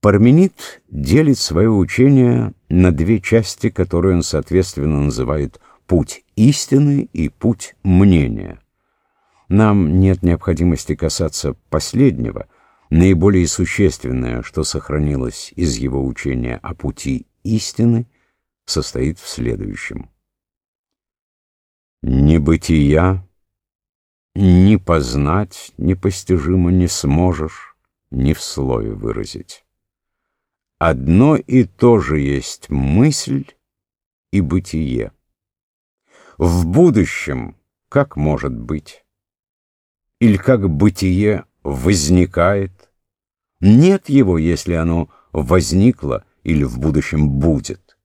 Парменид делит свое учение на две части, которые он, соответственно, называет «путь истины» и «путь мнения». Нам нет необходимости касаться последнего, наиболее существенное, что сохранилось из его учения о пути истины, состоит в следующем. Небытия ни познать непостижимо не сможешь, ни в слове выразить. Одно и то же есть мысль и бытие. В будущем как может быть? Или как бытие возникает? Нет его, если оно возникло или в будущем будет.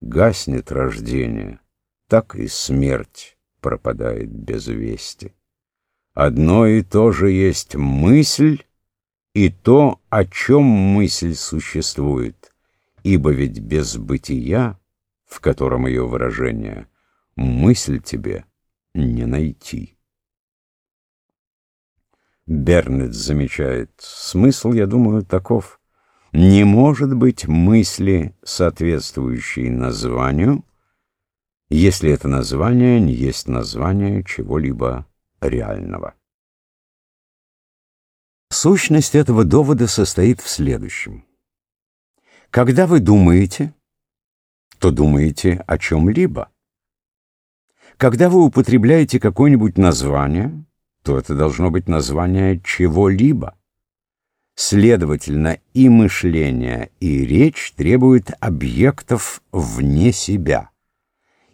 Гаснет рождение, так и смерть пропадает без вести. Одно и то же есть мысль и то, о чем мысль существует, ибо ведь без бытия, в котором ее выражение, мысль тебе не найти. Бернет замечает, смысл, я думаю, таков. Не может быть мысли, соответствующей названию, если это название не есть название чего-либо реального. Сущность этого довода состоит в следующем. Когда вы думаете, то думаете о чем-либо. Когда вы употребляете какое-нибудь название, то это должно быть название чего-либо. Следовательно, и мышление, и речь требуют объектов вне себя.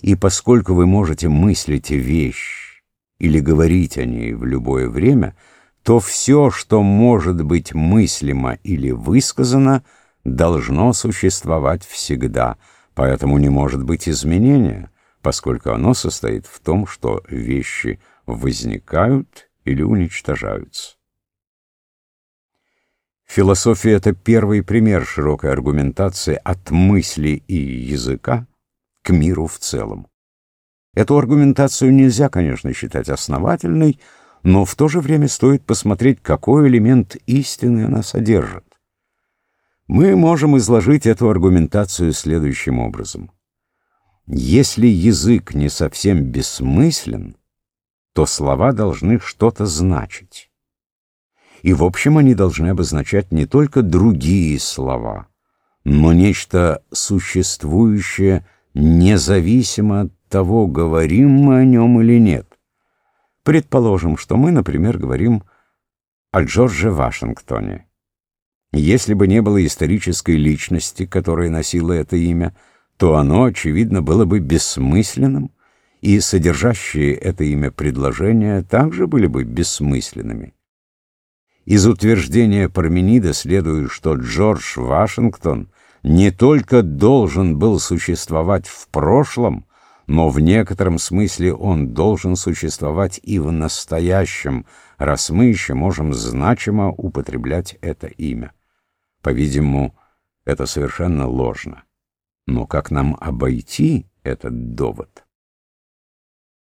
И поскольку вы можете мыслить вещь или говорить о ней в любое время, то все, что может быть мыслимо или высказано, должно существовать всегда, поэтому не может быть изменения, поскольку оно состоит в том, что вещи возникают или уничтожаются. Философия — это первый пример широкой аргументации от мысли и языка к миру в целом. Эту аргументацию нельзя, конечно, считать основательной, но в то же время стоит посмотреть, какой элемент истины она содержит. Мы можем изложить эту аргументацию следующим образом. Если язык не совсем бессмыслен, то слова должны что-то значить. И в общем они должны обозначать не только другие слова, но нечто существующее независимо от того, говорим мы о нем или нет. Предположим, что мы, например, говорим о Джордже Вашингтоне. Если бы не было исторической личности, которая носила это имя, то оно, очевидно, было бы бессмысленным, и содержащие это имя предложения также были бы бессмысленными. Из утверждения Парменида следует, что Джордж Вашингтон не только должен был существовать в прошлом, но в некотором смысле он должен существовать и в настоящем, раз мы еще можем значимо употреблять это имя. По-видимому, это совершенно ложно. Но как нам обойти этот довод?